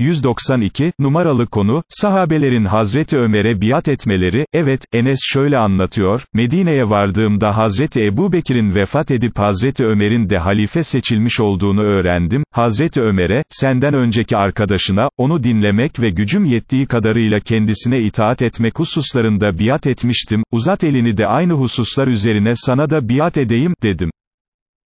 192, numaralı konu, sahabelerin Hazreti Ömer'e biat etmeleri, evet, Enes şöyle anlatıyor, Medine'ye vardığımda Hazreti Ebu Bekir'in vefat edip Hazreti Ömer'in de halife seçilmiş olduğunu öğrendim, Hazreti Ömer'e, senden önceki arkadaşına, onu dinlemek ve gücüm yettiği kadarıyla kendisine itaat etmek hususlarında biat etmiştim, uzat elini de aynı hususlar üzerine sana da biat edeyim, dedim.